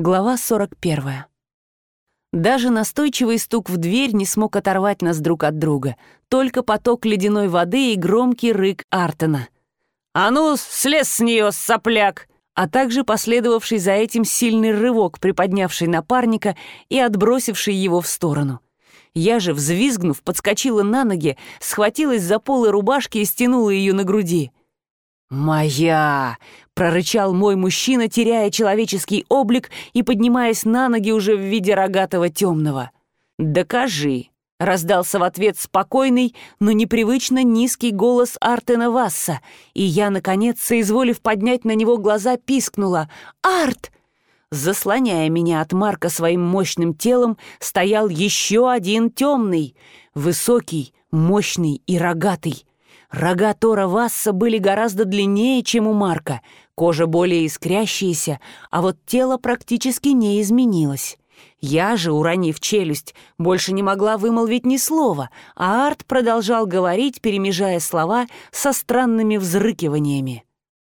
Глава 41. Даже настойчивый стук в дверь не смог оторвать нас друг от друга, только поток ледяной воды и громкий рык Артена. «А ну, слез с нее, сопляк!» а также последовавший за этим сильный рывок, приподнявший напарника и отбросивший его в сторону. Я же, взвизгнув, подскочила на ноги, схватилась за полы рубашки и стянула ее на груди. «Моя!» — прорычал мой мужчина, теряя человеческий облик и поднимаясь на ноги уже в виде рогатого темного. «Докажи!» — раздался в ответ спокойный, но непривычно низкий голос Артена Васса, и я, наконец, соизволив поднять на него глаза, пискнула «Арт!» Заслоняя меня от Марка своим мощным телом, стоял еще один темный, высокий, мощный и рогатый. Рога Тора Васса были гораздо длиннее, чем у Марка, кожа более искрящаяся, а вот тело практически не изменилось. Я же, уронив челюсть, больше не могла вымолвить ни слова, а Арт продолжал говорить, перемежая слова со странными взрыкиваниями.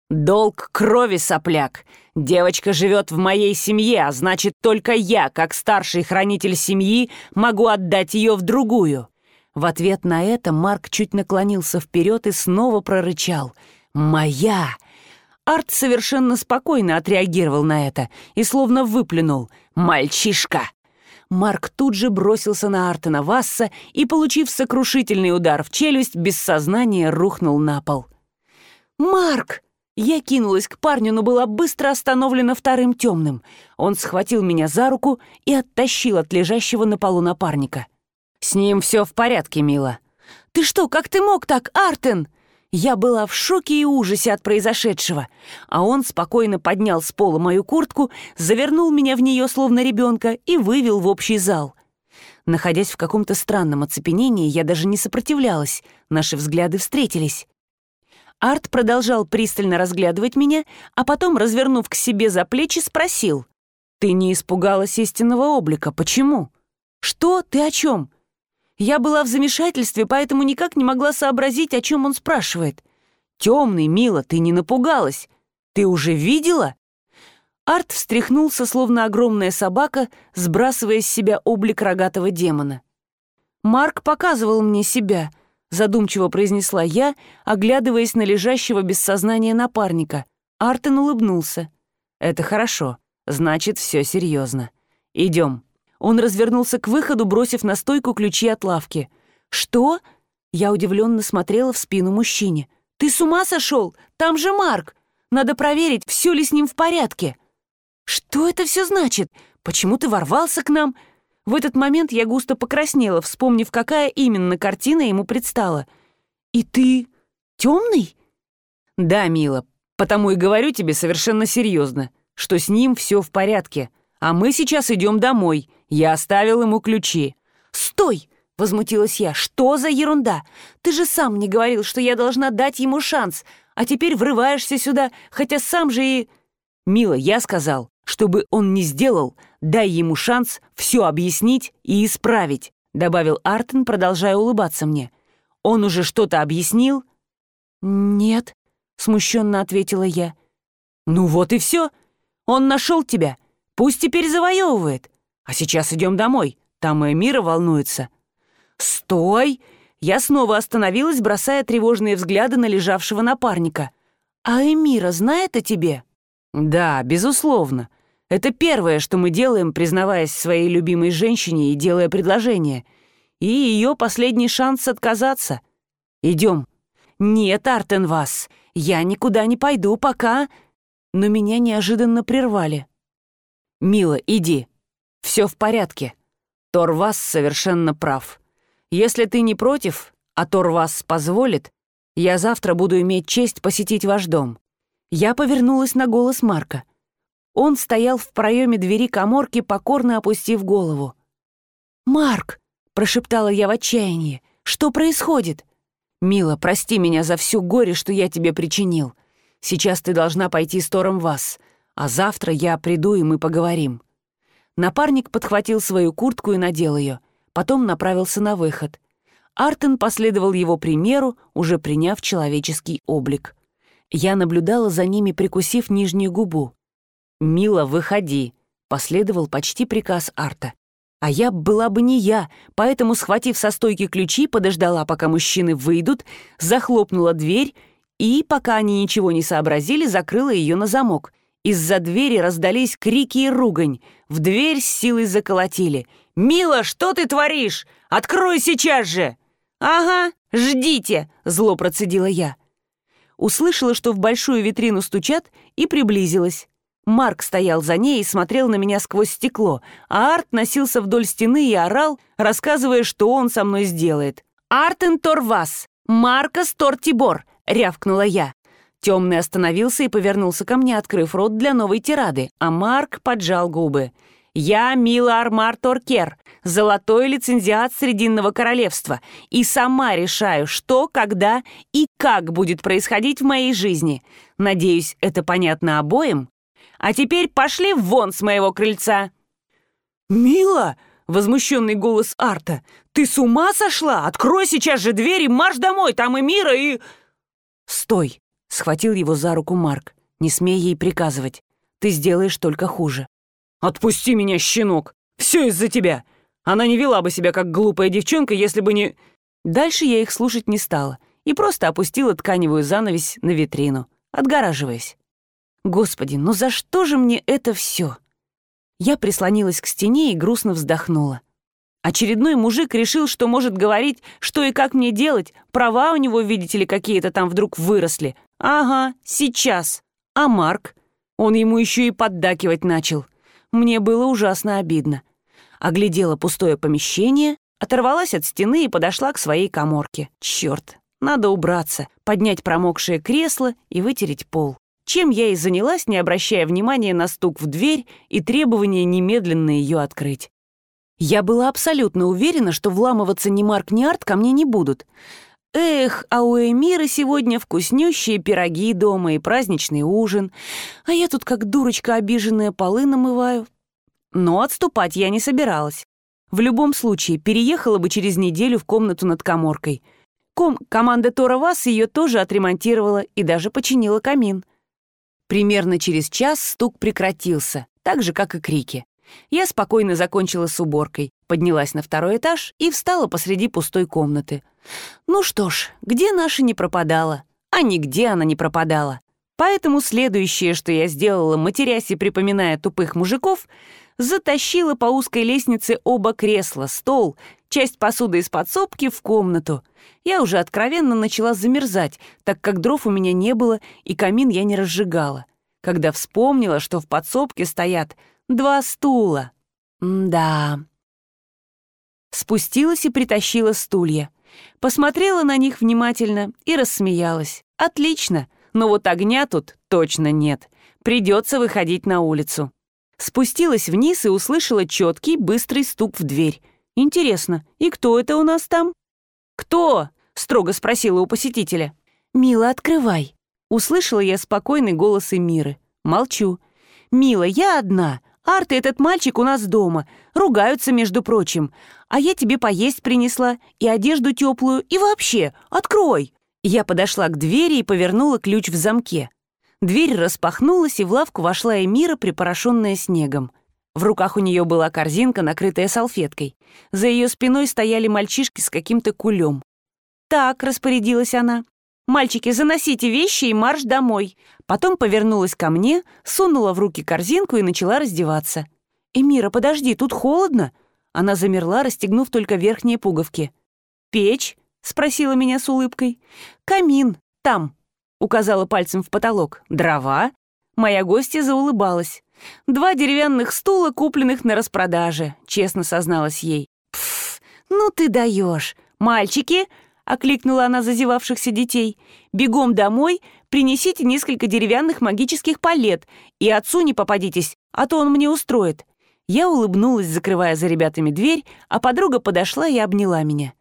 «Долг крови, сопляк! Девочка живет в моей семье, а значит, только я, как старший хранитель семьи, могу отдать ее в другую. В ответ на это Марк чуть наклонился вперед и снова прорычал «Моя!». Арт совершенно спокойно отреагировал на это и словно выплюнул «Мальчишка!». Марк тут же бросился на Артена Васса и, получив сокрушительный удар в челюсть, без сознания рухнул на пол. «Марк!» Я кинулась к парню, но была быстро остановлена вторым темным. Он схватил меня за руку и оттащил от лежащего на полу напарника. «С ним все в порядке, мила». «Ты что, как ты мог так, Артен?» Я была в шоке и ужасе от произошедшего, а он спокойно поднял с пола мою куртку, завернул меня в нее словно ребенка и вывел в общий зал. Находясь в каком-то странном оцепенении, я даже не сопротивлялась, наши взгляды встретились. Арт продолжал пристально разглядывать меня, а потом, развернув к себе за плечи, спросил. «Ты не испугалась истинного облика, почему?» «Что? Ты о чем?» Я была в замешательстве, поэтому никак не могла сообразить, о чем он спрашивает. «Темный, мила, ты не напугалась? Ты уже видела?» Арт встряхнулся, словно огромная собака, сбрасывая с себя облик рогатого демона. «Марк показывал мне себя», — задумчиво произнесла я, оглядываясь на лежащего без сознания напарника. Артен улыбнулся. «Это хорошо. Значит, все серьезно. Идем». Он развернулся к выходу, бросив на стойку ключи от лавки. «Что?» Я удивленно смотрела в спину мужчине. «Ты с ума сошел? Там же Марк! Надо проверить, все ли с ним в порядке!» «Что это все значит? Почему ты ворвался к нам?» В этот момент я густо покраснела, вспомнив, какая именно картина ему предстала. «И ты темный?» «Да, мила, потому и говорю тебе совершенно серьезно, что с ним все в порядке, а мы сейчас идем домой. Я оставил ему ключи». «Стой!» — возмутилась я. «Что за ерунда? Ты же сам мне говорил, что я должна дать ему шанс, а теперь врываешься сюда, хотя сам же и...» «Мила, я сказал, чтобы он не сделал, дай ему шанс все объяснить и исправить», добавил Артен, продолжая улыбаться мне. «Он уже что-то объяснил?» «Нет», — смущенно ответила я. «Ну вот и все. Он нашел тебя. Пусть теперь завоевывает. А сейчас идем домой. Там и Мира волнуется». «Стой!» Я снова остановилась, бросая тревожные взгляды на лежавшего напарника. «А Эмира знает о тебе?» «Да, безусловно. Это первое, что мы делаем, признаваясь своей любимой женщине и делая предложение. И ее последний шанс отказаться. Идем». «Нет, Артенвас, я никуда не пойду, пока...» Но меня неожиданно прервали. «Мила, иди. Все в порядке. Торвас совершенно прав. Если ты не против, а Торвас позволит, я завтра буду иметь честь посетить ваш дом». Я повернулась на голос Марка. Он стоял в проеме двери коморки, покорно опустив голову. «Марк!» — прошептала я в отчаянии. «Что происходит?» «Мила, прости меня за всю горе, что я тебе причинил. Сейчас ты должна пойти с Тором Вас, а завтра я приду, и мы поговорим». Напарник подхватил свою куртку и надел ее, потом направился на выход. Артен последовал его примеру, уже приняв человеческий облик. Я наблюдала за ними, прикусив нижнюю губу. «Мила, выходи. Последовал почти приказ Арта. А я была бы не я, поэтому, схватив со стойки ключи, подождала, пока мужчины выйдут, захлопнула дверь и, пока они ничего не сообразили, закрыла ее на замок. Из-за двери раздались крики и ругань. В дверь с силой заколотили. «Мила, что ты творишь? Открой сейчас же!» «Ага, ждите!» — зло процедила я. Услышала, что в большую витрину стучат, и приблизилась. Марк стоял за ней и смотрел на меня сквозь стекло, а Арт носился вдоль стены и орал, рассказывая, что он со мной сделает. «Артен Торвас! Маркос Тортибор!» — рявкнула я. Темный остановился и повернулся ко мне, открыв рот для новой тирады, а Марк поджал губы. «Я Мила Армар Торкер, золотой лицензиат Срединного Королевства, и сама решаю, что, когда и как будет происходить в моей жизни. Надеюсь, это понятно обоим?» А теперь пошли вон с моего крыльца!» «Мила!» — возмущенный голос Арта. «Ты с ума сошла? Открой сейчас же дверь и марш домой, там и Мира, и...» «Стой!» — схватил его за руку Марк. «Не смей ей приказывать. Ты сделаешь только хуже». «Отпусти меня, щенок! Все из-за тебя! Она не вела бы себя как глупая девчонка, если бы не...» Дальше я их слушать не стала и просто опустила тканевую занавесь на витрину, отгораживаясь. Господи, ну за что же мне это все? Я прислонилась к стене и грустно вздохнула. Очередной мужик решил, что может говорить, что и как мне делать. Права у него, видите ли, какие-то там вдруг выросли. Ага, сейчас. А Марк? Он ему еще и поддакивать начал. Мне было ужасно обидно. Оглядела пустое помещение, оторвалась от стены и подошла к своей коморке. Черт, надо убраться, поднять промокшее кресло и вытереть пол чем я и занялась, не обращая внимания на стук в дверь и требование немедленно ее открыть. Я была абсолютно уверена, что вламываться ни Марк, ни Арт ко мне не будут. Эх, а у Эмира сегодня вкуснющие пироги дома и праздничный ужин, а я тут как дурочка обиженная полы намываю. Но отступать я не собиралась. В любом случае, переехала бы через неделю в комнату над коморкой. Ком команда Тора Вас ее тоже отремонтировала и даже починила камин. Примерно через час стук прекратился, так же, как и крики. Я спокойно закончила с уборкой, поднялась на второй этаж и встала посреди пустой комнаты. Ну что ж, где наша не пропадала? А нигде она не пропадала. Поэтому следующее, что я сделала, матерясь и припоминая тупых мужиков, затащила по узкой лестнице оба кресла, стол, часть посуды из подсобки в комнату. Я уже откровенно начала замерзать, так как дров у меня не было и камин я не разжигала. Когда вспомнила, что в подсобке стоят два стула. М да. Спустилась и притащила стулья. Посмотрела на них внимательно и рассмеялась. Отлично, но вот огня тут точно нет. Придется выходить на улицу. Спустилась вниз и услышала четкий, быстрый стук в дверь. Интересно, и кто это у нас там? «Кто?» — строго спросила у посетителя. «Мила, открывай». Услышала я спокойный голос Эмиры. Молчу. «Мила, я одна. Арт и этот мальчик у нас дома. Ругаются, между прочим. А я тебе поесть принесла, и одежду теплую, и вообще, открой!» Я подошла к двери и повернула ключ в замке. Дверь распахнулась, и в лавку вошла Эмира, припорошенная снегом. В руках у нее была корзинка, накрытая салфеткой. За ее спиной стояли мальчишки с каким-то кулем. «Так», — распорядилась она, — «мальчики, заносите вещи и марш домой». Потом повернулась ко мне, сунула в руки корзинку и начала раздеваться. «Эмира, подожди, тут холодно». Она замерла, расстегнув только верхние пуговки. «Печь?» — спросила меня с улыбкой. «Камин, там», — указала пальцем в потолок. «Дрова?» Моя гостья заулыбалась. Два деревянных стула, купленных на распродаже, честно созналась ей. «Пф, ну ты даешь. Мальчики!» — окликнула она зазевавшихся детей. «Бегом домой, принесите несколько деревянных магических палет, и отцу не попадитесь, а то он мне устроит». Я улыбнулась, закрывая за ребятами дверь, а подруга подошла и обняла меня.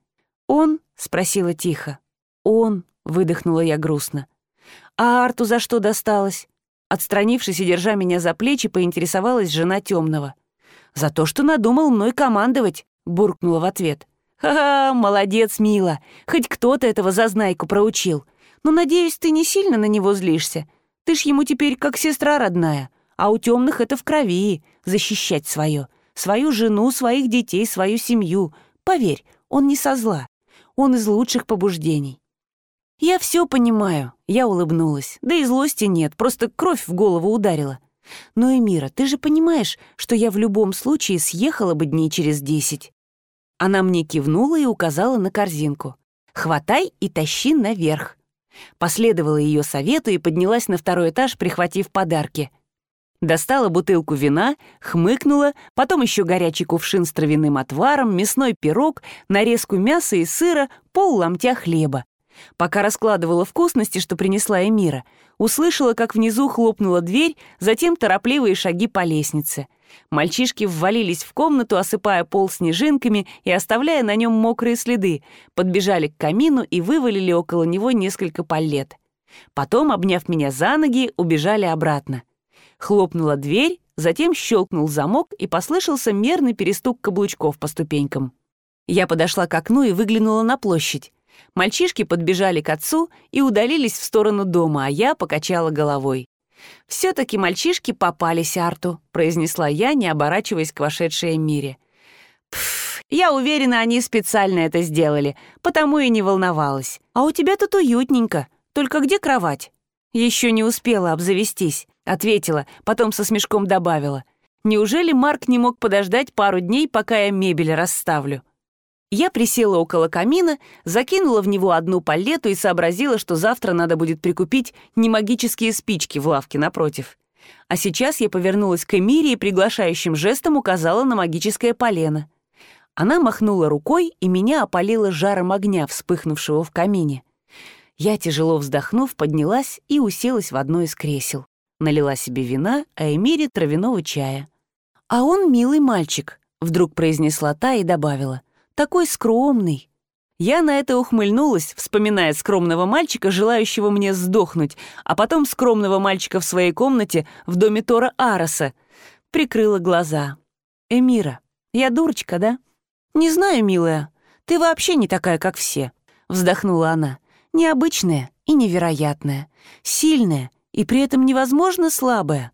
«Он?» — спросила тихо. «Он», — выдохнула я грустно. «А Арту за что досталось?» Отстранившись и держа меня за плечи, поинтересовалась жена темного. «За то, что надумал мной командовать», — буркнула в ответ. «Ха-ха, молодец, мила. Хоть кто-то этого зазнайку проучил. Но, надеюсь, ты не сильно на него злишься. Ты ж ему теперь как сестра родная. а у темных это в крови — защищать свое. Свою жену, своих детей, свою семью. Поверь, он не со зла. Он из лучших побуждений. «Я все понимаю», — я улыбнулась. «Да и злости нет, просто кровь в голову ударила. Но, Эмира, ты же понимаешь, что я в любом случае съехала бы дней через десять». Она мне кивнула и указала на корзинку. «Хватай и тащи наверх». Последовала ее совету и поднялась на второй этаж, прихватив подарки. Достала бутылку вина, хмыкнула, потом еще горячий кувшин с травяным отваром, мясной пирог, нарезку мяса и сыра, пол ломтя хлеба. Пока раскладывала вкусности, что принесла Эмира, услышала, как внизу хлопнула дверь, затем торопливые шаги по лестнице. Мальчишки ввалились в комнату, осыпая пол снежинками и оставляя на нем мокрые следы, подбежали к камину и вывалили около него несколько палет. Потом, обняв меня за ноги, убежали обратно. Хлопнула дверь, затем щелкнул замок и послышался мерный перестук каблучков по ступенькам. Я подошла к окну и выглянула на площадь. Мальчишки подбежали к отцу и удалились в сторону дома, а я покачала головой. «Все-таки мальчишки попались Арту», — произнесла я, не оборачиваясь к вошедшей Мире. «Пф, я уверена, они специально это сделали, потому и не волновалась. А у тебя тут уютненько. Только где кровать?» «Еще не успела обзавестись», — ответила, потом со смешком добавила. «Неужели Марк не мог подождать пару дней, пока я мебель расставлю?» Я присела около камина, закинула в него одну палету и сообразила, что завтра надо будет прикупить не магические спички в лавке напротив. А сейчас я повернулась к Эмире и приглашающим жестом указала на магическое полено. Она махнула рукой, и меня опалило жаром огня, вспыхнувшего в камине. Я, тяжело вздохнув, поднялась и уселась в одно из кресел. Налила себе вина, а Эмире травяного чая. «А он милый мальчик», — вдруг произнесла та и добавила — такой скромный». Я на это ухмыльнулась, вспоминая скромного мальчика, желающего мне сдохнуть, а потом скромного мальчика в своей комнате в доме Тора Ароса. Прикрыла глаза. «Эмира, я дурочка, да?» «Не знаю, милая. Ты вообще не такая, как все», — вздохнула она. «Необычная и невероятная, сильная и при этом невозможно слабая».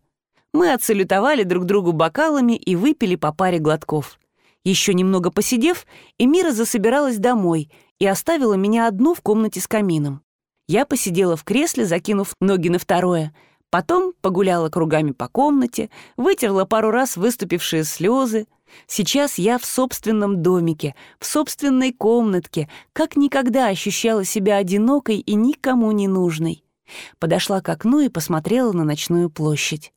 Мы отсалютовали друг другу бокалами и выпили по паре глотков. Еще немного посидев, Эмира засобиралась домой и оставила меня одну в комнате с камином. Я посидела в кресле, закинув ноги на второе, потом погуляла кругами по комнате, вытерла пару раз выступившие слезы. Сейчас я в собственном домике, в собственной комнатке, как никогда ощущала себя одинокой и никому не нужной. Подошла к окну и посмотрела на ночную площадь.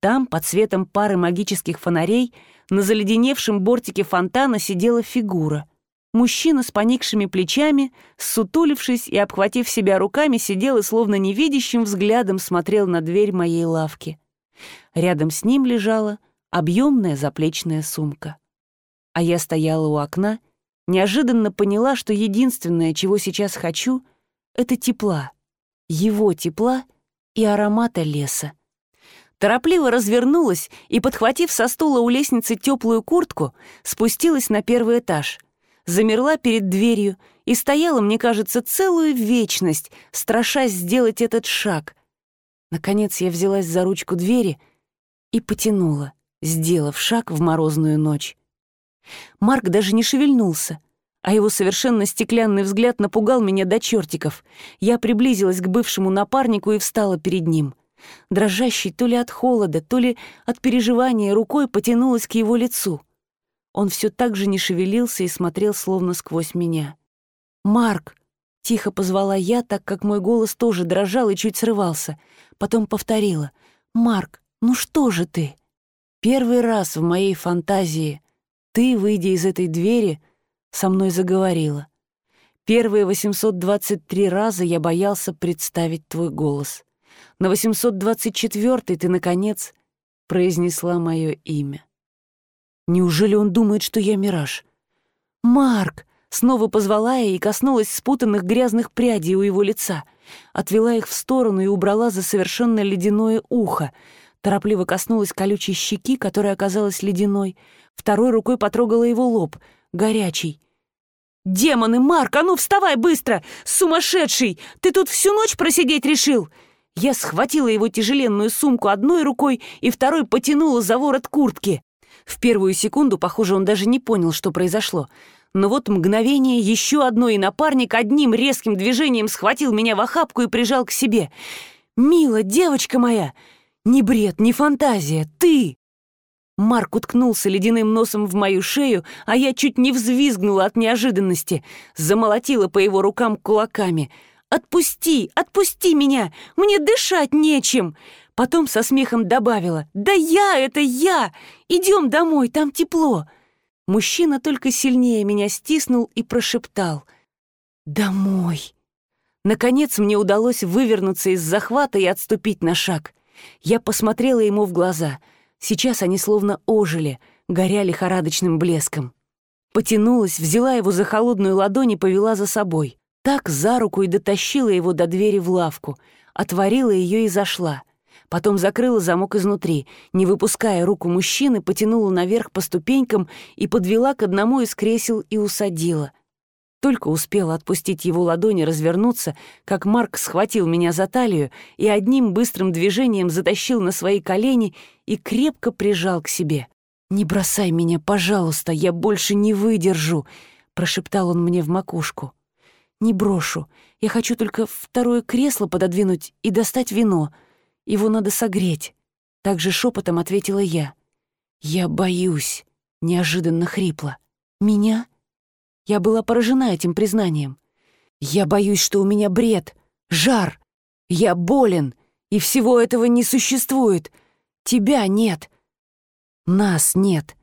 Там, под светом пары магических фонарей, на заледеневшем бортике фонтана сидела фигура. Мужчина с поникшими плечами, сутулившись и обхватив себя руками, сидел и словно невидящим взглядом смотрел на дверь моей лавки. Рядом с ним лежала объемная заплечная сумка. А я стояла у окна, неожиданно поняла, что единственное, чего сейчас хочу, — это тепла. Его тепла и аромата леса торопливо развернулась и, подхватив со стула у лестницы теплую куртку, спустилась на первый этаж, замерла перед дверью и стояла, мне кажется, целую вечность, страшась сделать этот шаг. Наконец я взялась за ручку двери и потянула, сделав шаг в морозную ночь. Марк даже не шевельнулся, а его совершенно стеклянный взгляд напугал меня до чертиков. Я приблизилась к бывшему напарнику и встала перед ним — дрожащей то ли от холода, то ли от переживания рукой потянулась к его лицу. Он все так же не шевелился и смотрел словно сквозь меня. «Марк!» — тихо позвала я, так как мой голос тоже дрожал и чуть срывался. Потом повторила. «Марк, ну что же ты?» Первый раз в моей фантазии ты, выйдя из этой двери, со мной заговорила. Первые 823 раза я боялся представить твой голос. На 824-й ты, наконец, произнесла мое имя. Неужели он думает, что я мираж? «Марк!» Снова позвала я и коснулась спутанных грязных прядей у его лица. Отвела их в сторону и убрала за совершенно ледяное ухо. Торопливо коснулась колючей щеки, которая оказалась ледяной. Второй рукой потрогала его лоб, горячий. «Демоны, Марк, а ну вставай быстро! Сумасшедший! Ты тут всю ночь просидеть решил? Я схватила его тяжеленную сумку одной рукой и второй потянула за ворот куртки. В первую секунду, похоже, он даже не понял, что произошло. Но вот мгновение, еще одно, и напарник одним резким движением схватил меня в охапку и прижал к себе. «Мила, девочка моя! Не бред, не фантазия, ты!» Марк уткнулся ледяным носом в мою шею, а я чуть не взвизгнула от неожиданности, замолотила по его рукам кулаками. «Отпусти! Отпусти меня! Мне дышать нечем!» Потом со смехом добавила «Да я, это я! Идем домой, там тепло!» Мужчина только сильнее меня стиснул и прошептал «Домой!» Наконец мне удалось вывернуться из захвата и отступить на шаг. Я посмотрела ему в глаза — Сейчас они словно ожили, горя лихорадочным блеском. Потянулась, взяла его за холодную ладонь и повела за собой. Так за руку и дотащила его до двери в лавку, отворила ее и зашла. Потом закрыла замок изнутри, не выпуская руку мужчины, потянула наверх по ступенькам и подвела к одному из кресел и усадила — только успела отпустить его ладони развернуться, как Марк схватил меня за талию и одним быстрым движением затащил на свои колени и крепко прижал к себе. «Не бросай меня, пожалуйста, я больше не выдержу», — прошептал он мне в макушку. «Не брошу. Я хочу только второе кресло пододвинуть и достать вино. Его надо согреть». Также шепотом ответила я. «Я боюсь», — неожиданно хрипло. «Меня?» Я была поражена этим признанием. Я боюсь, что у меня бред, жар. Я болен, и всего этого не существует. Тебя нет. Нас нет.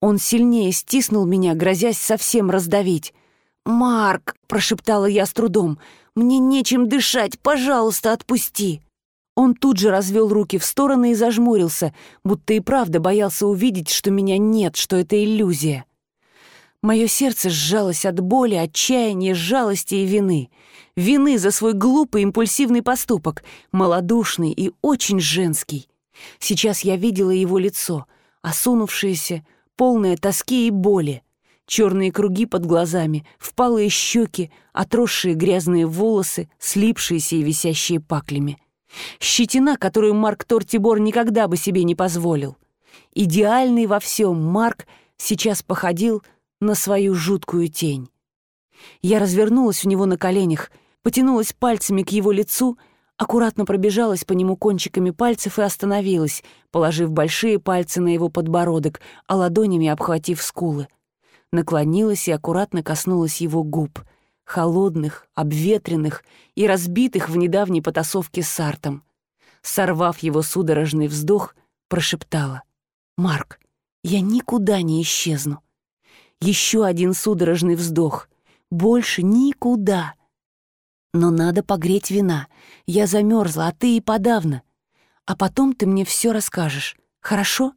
Он сильнее стиснул меня, грозясь совсем раздавить. «Марк!» — прошептала я с трудом. «Мне нечем дышать, пожалуйста, отпусти!» Он тут же развел руки в стороны и зажмурился, будто и правда боялся увидеть, что меня нет, что это иллюзия. Мое сердце сжалось от боли, отчаяния, жалости и вины. Вины за свой глупый импульсивный поступок, малодушный и очень женский. Сейчас я видела его лицо, осунувшееся, полное тоски и боли. Черные круги под глазами, впалые щеки, отросшие грязные волосы, слипшиеся и висящие паклями. Щетина, которую Марк Тортибор никогда бы себе не позволил. Идеальный во всем Марк сейчас походил на свою жуткую тень. Я развернулась у него на коленях, потянулась пальцами к его лицу, аккуратно пробежалась по нему кончиками пальцев и остановилась, положив большие пальцы на его подбородок, а ладонями обхватив скулы. Наклонилась и аккуратно коснулась его губ, холодных, обветренных и разбитых в недавней потасовке с Артом. Сорвав его судорожный вздох, прошептала. «Марк, я никуда не исчезну. Еще один судорожный вздох. Больше никуда. Но надо погреть вина. Я замерзла, а ты и подавно. А потом ты мне все расскажешь. Хорошо?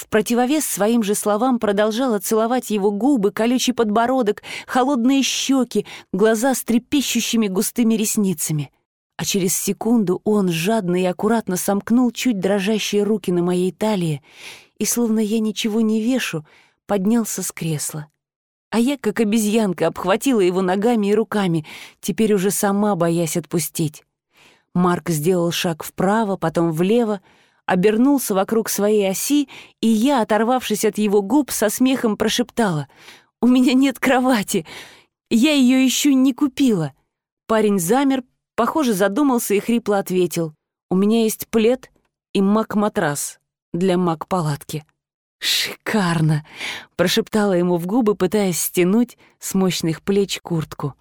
В противовес своим же словам продолжала целовать его губы, колючий подбородок, холодные щеки, глаза с трепещущими густыми ресницами. А через секунду он жадно и аккуратно сомкнул чуть дрожащие руки на моей талии, и, словно я ничего не вешу, поднялся с кресла. А я, как обезьянка, обхватила его ногами и руками, теперь уже сама боясь отпустить. Марк сделал шаг вправо, потом влево, обернулся вокруг своей оси, и я, оторвавшись от его губ, со смехом прошептала «У меня нет кровати! Я ее еще не купила!» Парень замер, похоже, задумался и хрипло ответил «У меня есть плед и маг-матрас для маг-палатки». «Шикарно!» — прошептала ему в губы, пытаясь стянуть с мощных плеч куртку.